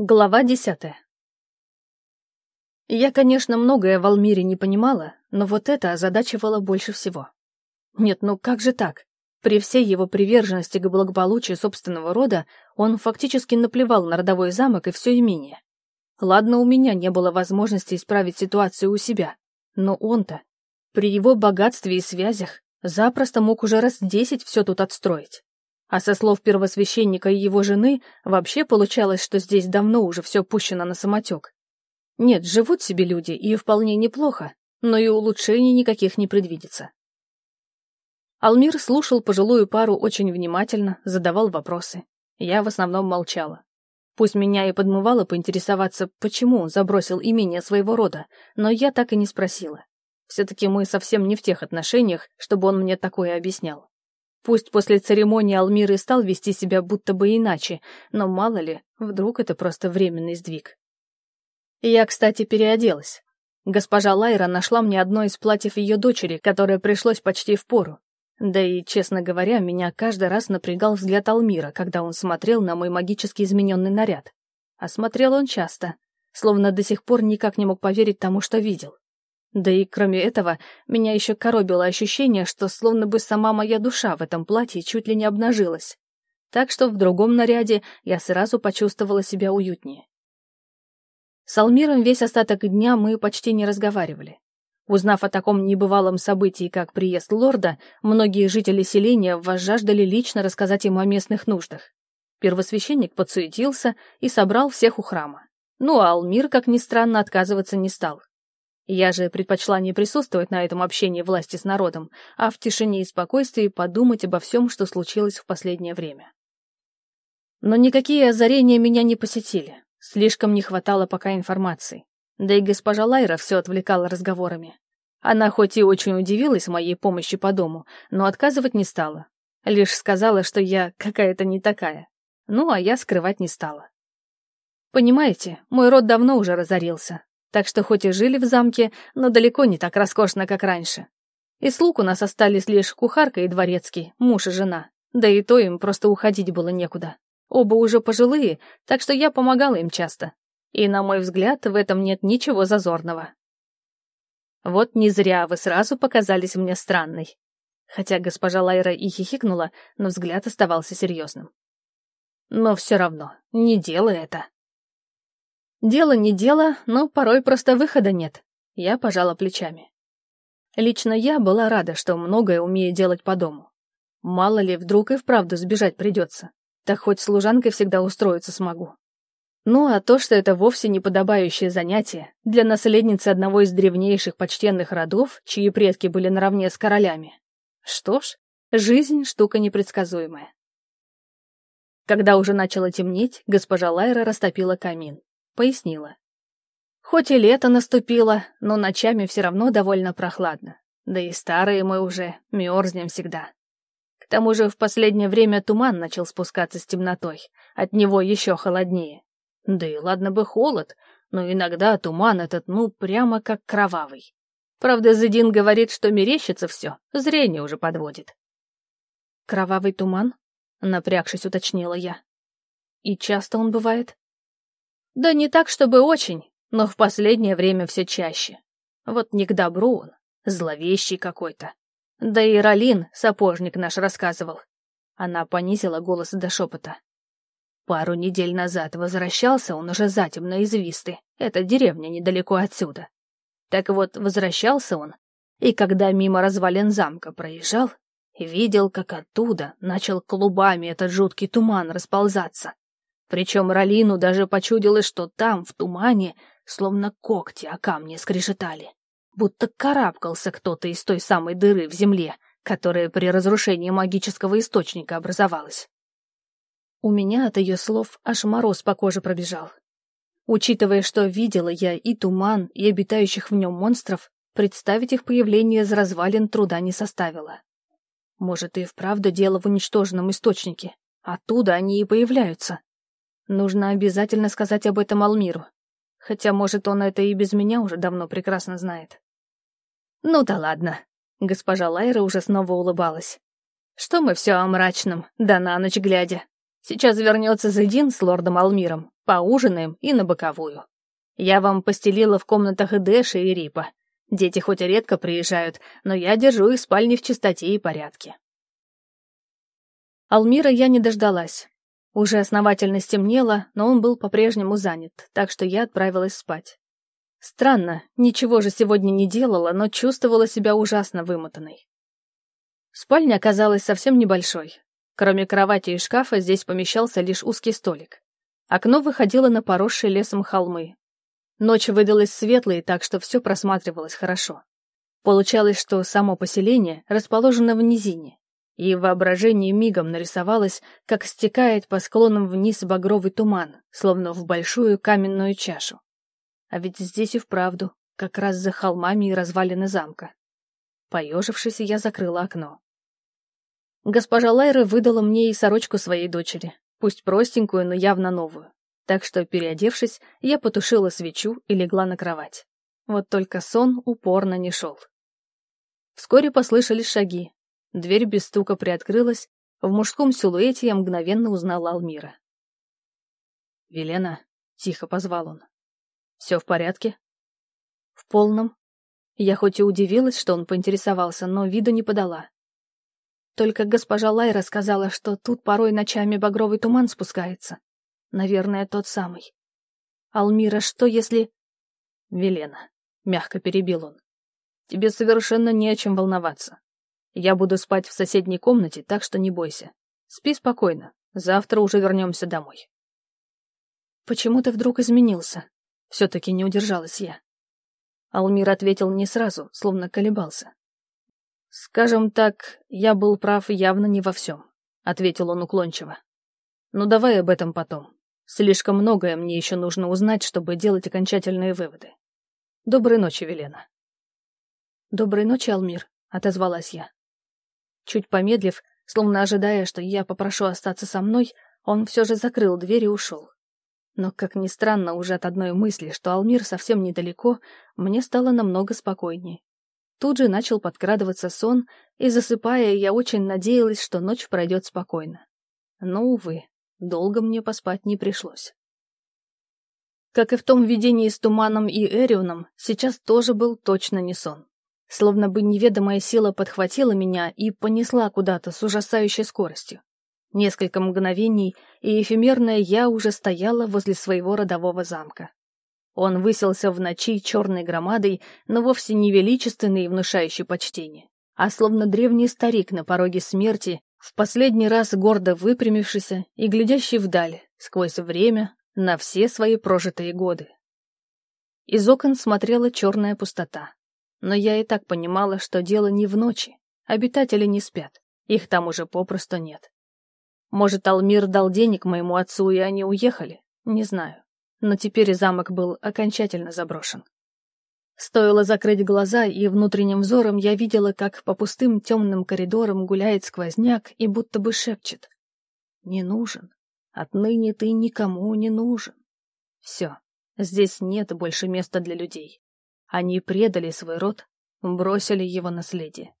Глава десятая. Я, конечно, многое в Алмире не понимала, но вот это озадачивало больше всего. Нет, ну как же так? При всей его приверженности к благополучию собственного рода он фактически наплевал на родовой замок и все имение. Ладно, у меня не было возможности исправить ситуацию у себя, но он-то, при его богатстве и связях, запросто мог уже раз десять все тут отстроить. А со слов первосвященника и его жены, вообще получалось, что здесь давно уже все пущено на самотек. Нет, живут себе люди, и вполне неплохо, но и улучшений никаких не предвидится. Алмир слушал пожилую пару очень внимательно, задавал вопросы. Я в основном молчала. Пусть меня и подмывало поинтересоваться, почему он забросил имение своего рода, но я так и не спросила. Все-таки мы совсем не в тех отношениях, чтобы он мне такое объяснял. Пусть после церемонии Алмир и стал вести себя будто бы иначе, но мало ли, вдруг это просто временный сдвиг. Я, кстати, переоделась. Госпожа Лайра нашла мне одно из платьев ее дочери, которое пришлось почти в пору. Да и, честно говоря, меня каждый раз напрягал взгляд Алмира, когда он смотрел на мой магически измененный наряд. А смотрел он часто, словно до сих пор никак не мог поверить тому, что видел. Да и кроме этого, меня еще коробило ощущение, что словно бы сама моя душа в этом платье чуть ли не обнажилась. Так что в другом наряде я сразу почувствовала себя уютнее. С Алмиром весь остаток дня мы почти не разговаривали. Узнав о таком небывалом событии, как приезд лорда, многие жители селения возжаждали лично рассказать ему о местных нуждах. Первосвященник подсуетился и собрал всех у храма. Ну а Алмир, как ни странно, отказываться не стал. Я же предпочла не присутствовать на этом общении власти с народом, а в тишине и спокойствии подумать обо всем, что случилось в последнее время. Но никакие озарения меня не посетили. Слишком не хватало пока информации. Да и госпожа Лайра все отвлекала разговорами. Она хоть и очень удивилась моей помощи по дому, но отказывать не стала. Лишь сказала, что я какая-то не такая. Ну, а я скрывать не стала. Понимаете, мой род давно уже разорился, так что хоть и жили в замке, но далеко не так роскошно, как раньше. И слуг у нас остались лишь кухарка и дворецкий, муж и жена. Да и то им просто уходить было некуда. Оба уже пожилые, так что я помогала им часто. И, на мой взгляд, в этом нет ничего зазорного. Вот не зря вы сразу показались мне странной. Хотя госпожа Лайра и хихикнула, но взгляд оставался серьезным. Но все равно, не делай это. Дело не дело, но порой просто выхода нет. Я пожала плечами. Лично я была рада, что многое умею делать по дому. Мало ли, вдруг и вправду сбежать придется. Так хоть служанкой всегда устроиться смогу. Ну а то, что это вовсе не подобающее занятие для наследницы одного из древнейших почтенных родов, чьи предки были наравне с королями. Что ж, жизнь — штука непредсказуемая. Когда уже начало темнеть, госпожа Лайра растопила камин пояснила. Хоть и лето наступило, но ночами все равно довольно прохладно. Да и старые мы уже мерзнем всегда. К тому же в последнее время туман начал спускаться с темнотой, от него еще холоднее. Да и ладно бы холод, но иногда туман этот, ну, прямо как кровавый. Правда, Зедин говорит, что мерещится все, зрение уже подводит. «Кровавый туман?» — напрягшись, уточнила я. «И часто он бывает?» Да не так, чтобы очень, но в последнее время все чаще. Вот не к добру он, зловещий какой-то. Да и Ролин, сапожник наш, рассказывал. Она понизила голос до шепота. Пару недель назад возвращался он уже затемно из Висты, это деревня недалеко отсюда. Так вот, возвращался он, и когда мимо развалин замка проезжал, видел, как оттуда начал клубами этот жуткий туман расползаться. Причем Ралину даже почудилось, что там, в тумане, словно когти о камни скрежетали. Будто карабкался кто-то из той самой дыры в земле, которая при разрушении магического источника образовалась. У меня от ее слов аж мороз по коже пробежал. Учитывая, что видела я и туман, и обитающих в нем монстров, представить их появление из развалин труда не составило. Может, и вправду дело в уничтоженном источнике. Оттуда они и появляются. Нужно обязательно сказать об этом Алмиру. Хотя, может, он это и без меня уже давно прекрасно знает. Ну да ладно. Госпожа Лайра уже снова улыбалась. Что мы все о мрачном, да на ночь глядя. Сейчас вернется Зедин с лордом Алмиром. Поужинаем и на боковую. Я вам постелила в комнатах и Дэши, и Рипа. Дети хоть и редко приезжают, но я держу их спальни в чистоте и порядке. Алмира я не дождалась. Уже основательно стемнело, но он был по-прежнему занят, так что я отправилась спать. Странно, ничего же сегодня не делала, но чувствовала себя ужасно вымотанной. Спальня оказалась совсем небольшой. Кроме кровати и шкафа здесь помещался лишь узкий столик. Окно выходило на поросшие лесом холмы. Ночь выдалась светлой, так что все просматривалось хорошо. Получалось, что само поселение расположено в низине, и в воображении мигом нарисовалось, как стекает по склонам вниз багровый туман, словно в большую каменную чашу. А ведь здесь и вправду, как раз за холмами и развалины замка. Поежившись, я закрыла окно. Госпожа Лайра выдала мне и сорочку своей дочери, пусть простенькую, но явно новую. Так что, переодевшись, я потушила свечу и легла на кровать. Вот только сон упорно не шел. Вскоре послышались шаги, Дверь без стука приоткрылась. В мужском силуэте я мгновенно узнала Алмира. «Велена», — тихо позвал он. «Все в порядке?» «В полном». Я хоть и удивилась, что он поинтересовался, но виду не подала. Только госпожа Лайра сказала, что тут порой ночами багровый туман спускается. Наверное, тот самый. «Алмира, что если...» «Велена», — мягко перебил он. «Тебе совершенно не о чем волноваться. Я буду спать в соседней комнате, так что не бойся. Спи спокойно. Завтра уже вернемся домой. Почему ты вдруг изменился? Все-таки не удержалась я. Алмир ответил не сразу, словно колебался. «Скажем так, я был прав явно не во всем», — ответил он уклончиво. «Ну давай об этом потом. Слишком многое мне еще нужно узнать, чтобы делать окончательные выводы. Доброй ночи, Велена». «Доброй ночи, Алмир», — отозвалась я. Чуть помедлив, словно ожидая, что я попрошу остаться со мной, он все же закрыл дверь и ушел. Но, как ни странно, уже от одной мысли, что Алмир совсем недалеко, мне стало намного спокойнее. Тут же начал подкрадываться сон, и, засыпая, я очень надеялась, что ночь пройдет спокойно. Но, увы, долго мне поспать не пришлось. Как и в том видении с Туманом и Эрионом, сейчас тоже был точно не сон. Словно бы неведомая сила подхватила меня и понесла куда-то с ужасающей скоростью. Несколько мгновений, и эфемерная я уже стояла возле своего родового замка. Он выселся в ночи черной громадой, но вовсе не величественный и внушающий почтение, а словно древний старик на пороге смерти, в последний раз гордо выпрямившийся и глядящий вдаль, сквозь время, на все свои прожитые годы. Из окон смотрела черная пустота. Но я и так понимала, что дело не в ночи. Обитатели не спят. Их там уже попросту нет. Может, Алмир дал денег моему отцу, и они уехали? Не знаю. Но теперь замок был окончательно заброшен. Стоило закрыть глаза, и внутренним взором я видела, как по пустым темным коридорам гуляет сквозняк и будто бы шепчет. «Не нужен. Отныне ты никому не нужен. Все, здесь нет больше места для людей. Они предали свой род, бросили его наследие.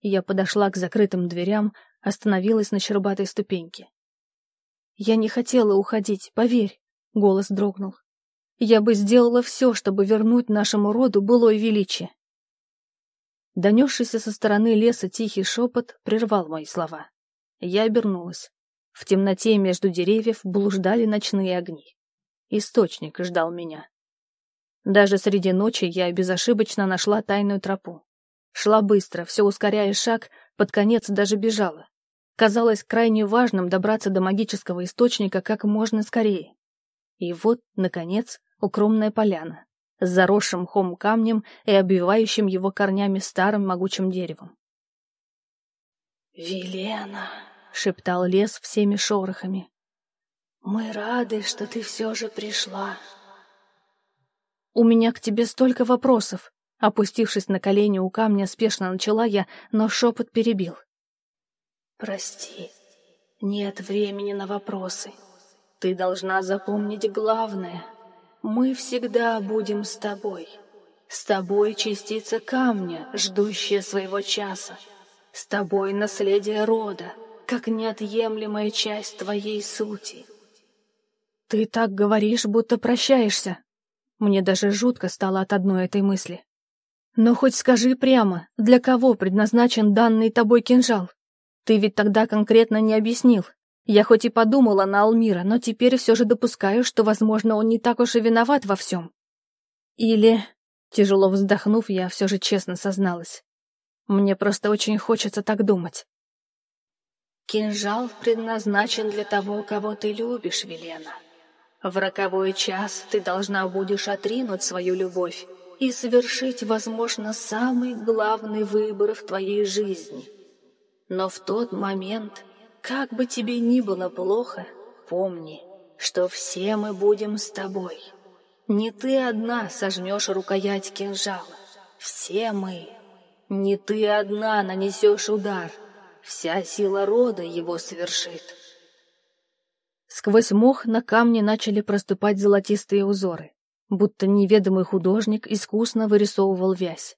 Я подошла к закрытым дверям, остановилась на щербатой ступеньке. «Я не хотела уходить, поверь», — голос дрогнул. «Я бы сделала все, чтобы вернуть нашему роду былое величие». Донесшийся со стороны леса тихий шепот прервал мои слова. Я обернулась. В темноте между деревьев блуждали ночные огни. Источник ждал меня. Даже среди ночи я безошибочно нашла тайную тропу. Шла быстро, все ускоряя шаг, под конец даже бежала. Казалось крайне важным добраться до магического источника как можно скорее. И вот, наконец, укромная поляна с заросшим мхом камнем и обвивающим его корнями старым могучим деревом. «Велена!» — шептал лес всеми шорохами. «Мы рады, что ты все же пришла». «У меня к тебе столько вопросов!» Опустившись на колени у камня, спешно начала я, но шепот перебил. «Прости, нет времени на вопросы. Ты должна запомнить главное. Мы всегда будем с тобой. С тобой частица камня, ждущая своего часа. С тобой наследие рода, как неотъемлемая часть твоей сути. Ты так говоришь, будто прощаешься. Мне даже жутко стало от одной этой мысли. Но хоть скажи прямо, для кого предназначен данный тобой кинжал? Ты ведь тогда конкретно не объяснил. Я хоть и подумала на Алмира, но теперь все же допускаю, что, возможно, он не так уж и виноват во всем. Или, тяжело вздохнув, я все же честно созналась. Мне просто очень хочется так думать. Кинжал предназначен для того, кого ты любишь, Велена. В роковой час ты должна будешь отринуть свою любовь и совершить, возможно, самый главный выбор в твоей жизни. Но в тот момент, как бы тебе ни было плохо, помни, что все мы будем с тобой. Не ты одна сожмешь рукоять кинжала. Все мы. Не ты одна нанесешь удар. Вся сила рода его совершит. Сквозь мох на камне начали проступать золотистые узоры, будто неведомый художник искусно вырисовывал вязь.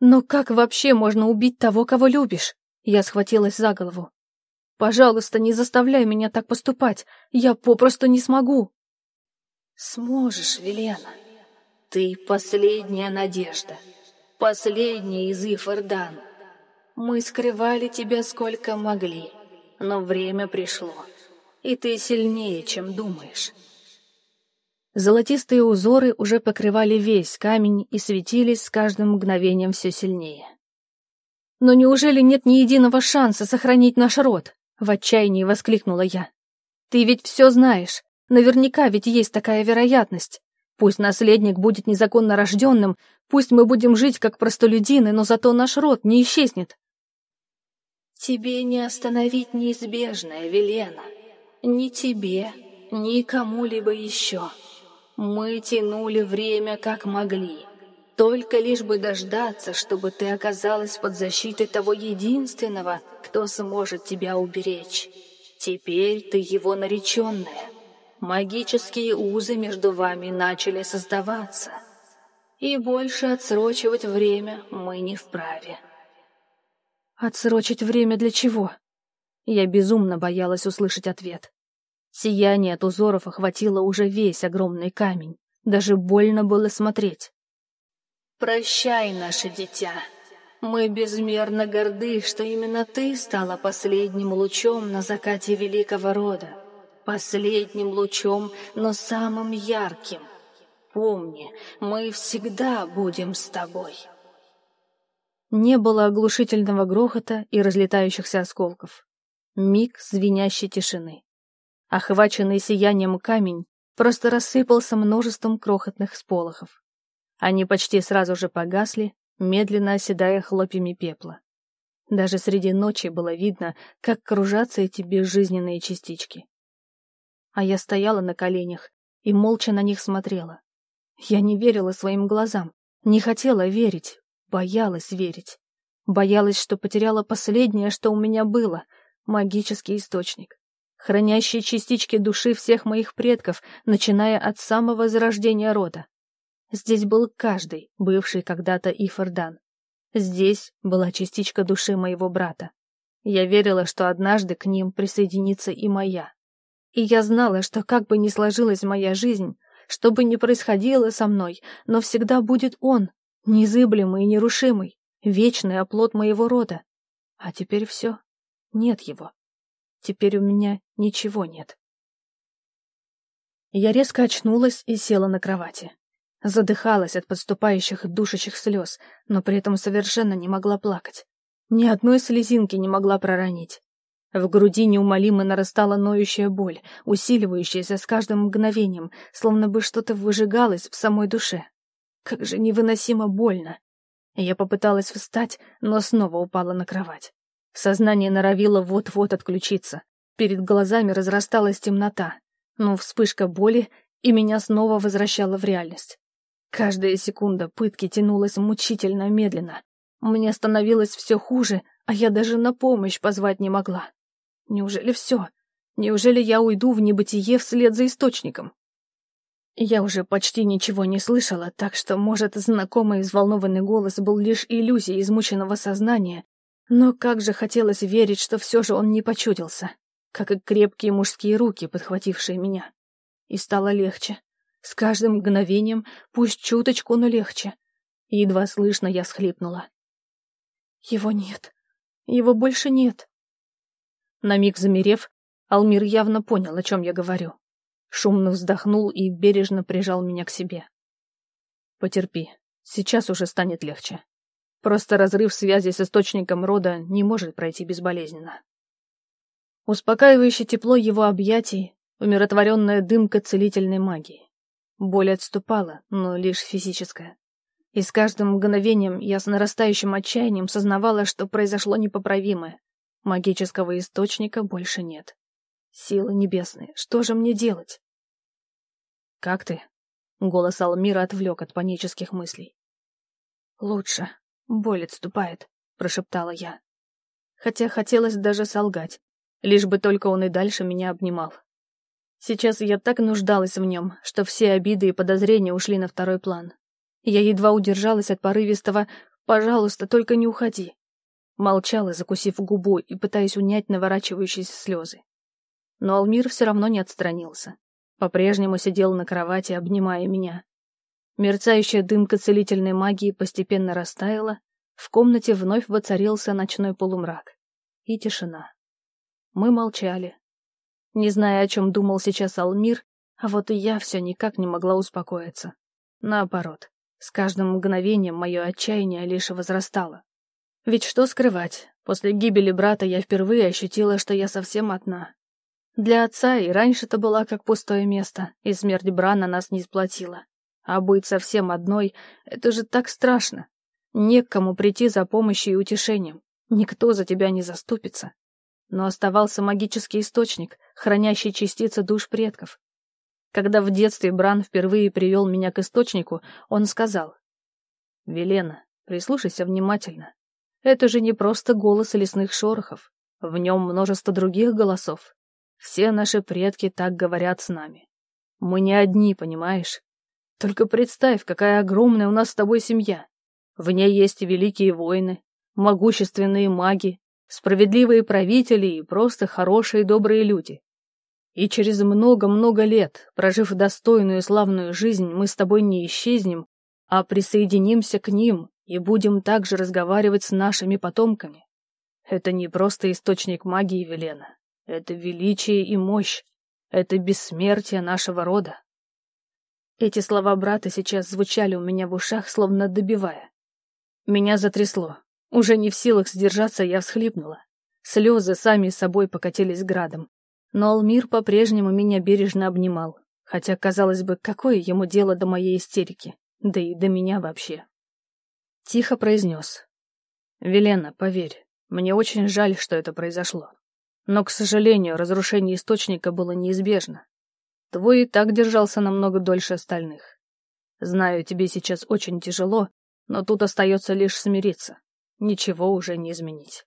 «Но как вообще можно убить того, кого любишь?» Я схватилась за голову. «Пожалуйста, не заставляй меня так поступать. Я попросту не смогу». «Сможешь, Велена. Ты последняя надежда. Последняя из Ифордан. Мы скрывали тебя сколько могли, но время пришло и ты сильнее, чем думаешь. Золотистые узоры уже покрывали весь камень и светились с каждым мгновением все сильнее. «Но неужели нет ни единого шанса сохранить наш род?» — в отчаянии воскликнула я. «Ты ведь все знаешь. Наверняка ведь есть такая вероятность. Пусть наследник будет незаконно рожденным, пусть мы будем жить как простолюдины, но зато наш род не исчезнет». «Тебе не остановить неизбежное, Велена», ни тебе, ни кому-либо еще. Мы тянули время как могли, только лишь бы дождаться, чтобы ты оказалась под защитой того единственного, кто сможет тебя уберечь. Теперь ты его нареченная. Магические узы между вами начали создаваться. И больше отсрочивать время мы не вправе. Отсрочить время для чего? Я безумно боялась услышать ответ. Сияние от узоров охватило уже весь огромный камень. Даже больно было смотреть. «Прощай, наше дитя. Мы безмерно горды, что именно ты стала последним лучом на закате великого рода. Последним лучом, но самым ярким. Помни, мы всегда будем с тобой». Не было оглушительного грохота и разлетающихся осколков. Миг звенящей тишины. Охваченный сиянием камень просто рассыпался множеством крохотных сполохов. Они почти сразу же погасли, медленно оседая хлопьями пепла. Даже среди ночи было видно, как кружатся эти безжизненные частички. А я стояла на коленях и молча на них смотрела. Я не верила своим глазам, не хотела верить, боялась верить. Боялась, что потеряла последнее, что у меня было — магический источник, хранящий частички души всех моих предков, начиная от самого зарождения рода. Здесь был каждый, бывший когда-то Ифордан. Здесь была частичка души моего брата. Я верила, что однажды к ним присоединится и моя. И я знала, что как бы ни сложилась моя жизнь, что бы ни происходило со мной, но всегда будет он, незыблемый и нерушимый, вечный оплот моего рода. А теперь все. Нет его. Теперь у меня ничего нет. Я резко очнулась и села на кровати. Задыхалась от подступающих душащих слез, но при этом совершенно не могла плакать. Ни одной слезинки не могла проронить. В груди неумолимо нарастала ноющая боль, усиливающаяся с каждым мгновением, словно бы что-то выжигалось в самой душе. Как же невыносимо больно. Я попыталась встать, но снова упала на кровать. Сознание норовило вот-вот отключиться. Перед глазами разрасталась темнота. Но вспышка боли, и меня снова возвращала в реальность. Каждая секунда пытки тянулась мучительно медленно. Мне становилось все хуже, а я даже на помощь позвать не могла. Неужели все? Неужели я уйду в небытие вслед за источником? Я уже почти ничего не слышала, так что, может, знакомый взволнованный голос был лишь иллюзией измученного сознания, но как же хотелось верить, что все же он не почудился, как и крепкие мужские руки, подхватившие меня. И стало легче. С каждым мгновением, пусть чуточку, но легче. Едва слышно я схлипнула. Его нет. Его больше нет. На миг замерев, Алмир явно понял, о чем я говорю. Шумно вздохнул и бережно прижал меня к себе. Потерпи, сейчас уже станет легче. Просто разрыв связи с источником рода не может пройти безболезненно. Успокаивающее тепло его объятий, умиротворенная дымка целительной магии. Боль отступала, но лишь физическая. И с каждым мгновением я с нарастающим отчаянием сознавала, что произошло непоправимое. Магического источника больше нет. Силы небесные, что же мне делать? «Как ты?» — голос Алмира отвлек от панических мыслей. «Лучше. Боль отступает», — прошептала я. Хотя хотелось даже солгать, лишь бы только он и дальше меня обнимал. Сейчас я так нуждалась в нем, что все обиды и подозрения ушли на второй план. Я едва удержалась от порывистого «пожалуйста, только не уходи». Молчала, закусив губу и пытаясь унять наворачивающиеся слезы. Но Алмир все равно не отстранился. По-прежнему сидел на кровати, обнимая меня. Мерцающая дымка целительной магии постепенно растаяла, в комнате вновь воцарился ночной полумрак. И тишина. Мы молчали. Не зная, о чем думал сейчас Алмир, а вот и я все никак не могла успокоиться. Наоборот, с каждым мгновением мое отчаяние лишь возрастало. Ведь что скрывать, после гибели брата я впервые ощутила, что я совсем одна. Для отца и раньше-то была как пустое место, и смерть Брана нас не сплотила. А быть совсем одной — это же так страшно. Не кому прийти за помощью и утешением. Никто за тебя не заступится. Но оставался магический источник, хранящий частицы душ предков. Когда в детстве Бран впервые привел меня к источнику, он сказал, «Велена, прислушайся внимательно. Это же не просто голос лесных шорохов. В нем множество других голосов. Все наши предки так говорят с нами. Мы не одни, понимаешь? Только представь, какая огромная у нас с тобой семья. В ней есть великие воины, могущественные маги, справедливые правители и просто хорошие добрые люди. И через много-много лет, прожив достойную и славную жизнь, мы с тобой не исчезнем, а присоединимся к ним и будем также разговаривать с нашими потомками. Это не просто источник магии Велена. Это величие и мощь. Это бессмертие нашего рода. Эти слова брата сейчас звучали у меня в ушах, словно добивая. Меня затрясло. Уже не в силах сдержаться, я всхлипнула. Слезы сами собой покатились градом. Но Алмир по-прежнему меня бережно обнимал. Хотя, казалось бы, какое ему дело до моей истерики? Да и до меня вообще. Тихо произнес. «Велена, поверь, мне очень жаль, что это произошло. Но, к сожалению, разрушение источника было неизбежно. Твой и так держался намного дольше остальных. Знаю, тебе сейчас очень тяжело, но тут остается лишь смириться. Ничего уже не изменить.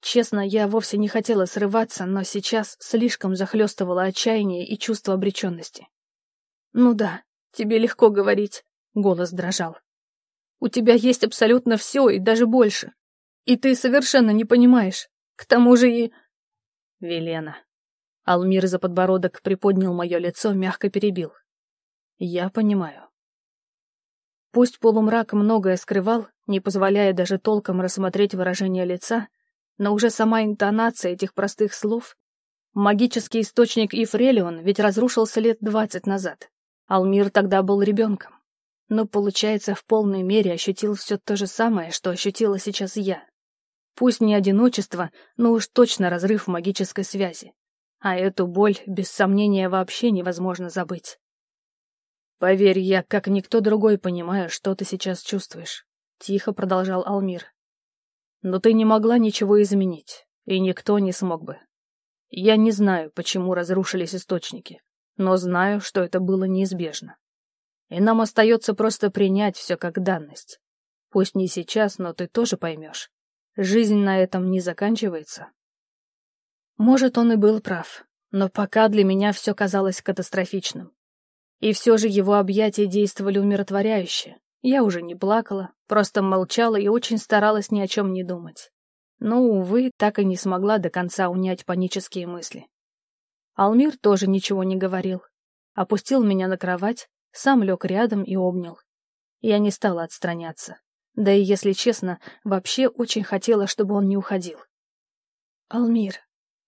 Честно, я вовсе не хотела срываться, но сейчас слишком захлестывало отчаяние и чувство обреченности. «Ну да, тебе легко говорить», — голос дрожал. «У тебя есть абсолютно все и даже больше. И ты совершенно не понимаешь. К тому же и... Велена. Алмир за подбородок приподнял мое лицо, мягко перебил. Я понимаю. Пусть полумрак многое скрывал, не позволяя даже толком рассмотреть выражение лица, но уже сама интонация этих простых слов... Магический источник Ифрелион ведь разрушился лет двадцать назад. Алмир тогда был ребенком. Но, получается, в полной мере ощутил все то же самое, что ощутила сейчас я. Пусть не одиночество, но уж точно разрыв магической связи. А эту боль, без сомнения, вообще невозможно забыть. «Поверь, я, как никто другой, понимаю, что ты сейчас чувствуешь», — тихо продолжал Алмир. «Но ты не могла ничего изменить, и никто не смог бы. Я не знаю, почему разрушились источники, но знаю, что это было неизбежно. И нам остается просто принять все как данность. Пусть не сейчас, но ты тоже поймешь. Жизнь на этом не заканчивается. Может, он и был прав, но пока для меня все казалось катастрофичным. И все же его объятия действовали умиротворяюще. Я уже не плакала, просто молчала и очень старалась ни о чем не думать. Но, увы, так и не смогла до конца унять панические мысли. Алмир тоже ничего не говорил, опустил меня на кровать, сам лег рядом и обнял. Я не стала отстраняться. Да и, если честно, вообще очень хотела, чтобы он не уходил. «Алмир,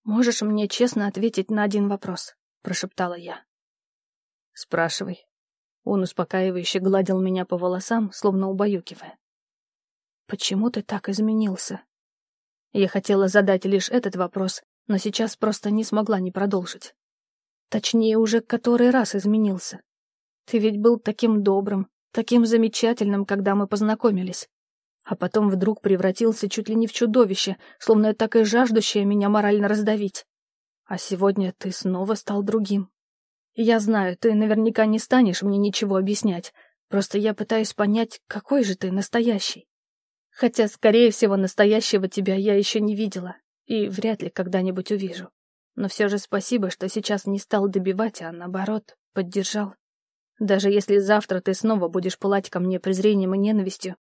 можешь мне честно ответить на один вопрос?» — прошептала я. «Спрашивай». Он успокаивающе гладил меня по волосам, словно убаюкивая. «Почему ты так изменился?» Я хотела задать лишь этот вопрос, но сейчас просто не смогла не продолжить. Точнее, уже который раз изменился. Ты ведь был таким добрым, таким замечательным, когда мы познакомились. А потом вдруг превратился чуть ли не в чудовище, словно так и жаждущее меня морально раздавить. А сегодня ты снова стал другим. Я знаю, ты наверняка не станешь мне ничего объяснять, просто я пытаюсь понять, какой же ты настоящий. Хотя, скорее всего, настоящего тебя я еще не видела и вряд ли когда-нибудь увижу. Но все же спасибо, что сейчас не стал добивать, а наоборот, поддержал. Даже если завтра ты снова будешь пылать ко мне презрением и ненавистью,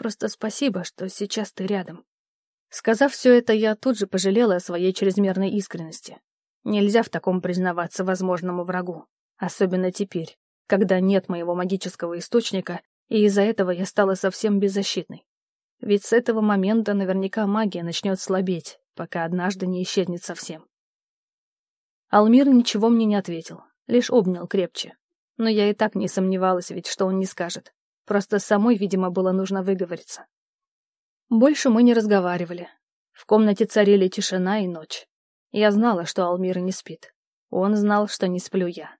просто спасибо, что сейчас ты рядом. Сказав все это, я тут же пожалела о своей чрезмерной искренности. Нельзя в таком признаваться возможному врагу. Особенно теперь, когда нет моего магического источника, и из-за этого я стала совсем беззащитной. Ведь с этого момента наверняка магия начнет слабеть, пока однажды не исчезнет совсем. Алмир ничего мне не ответил, лишь обнял крепче, но я и так не сомневалась ведь, что он не скажет. Просто самой, видимо, было нужно выговориться. Больше мы не разговаривали. В комнате царили тишина и ночь. Я знала, что Алмир не спит. Он знал, что не сплю я.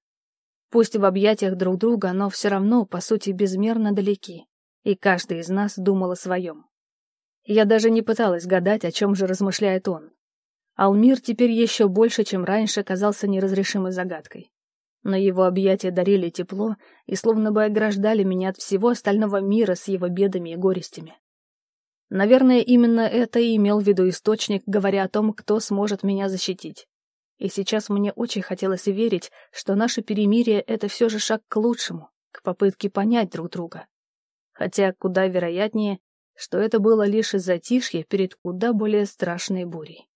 Пусть в объятиях друг друга, но все равно, по сути, безмерно далеки. И каждый из нас думал о своем. Я даже не пыталась гадать, о чем же размышляет он. Алмир теперь еще больше, чем раньше, казался неразрешимой загадкой но его объятия дарили тепло и словно бы ограждали меня от всего остального мира с его бедами и горестями. Наверное, именно это и имел в виду источник, говоря о том, кто сможет меня защитить. И сейчас мне очень хотелось верить, что наше перемирие — это все же шаг к лучшему, к попытке понять друг друга. Хотя куда вероятнее, что это было лишь затишье перед куда более страшной бурей.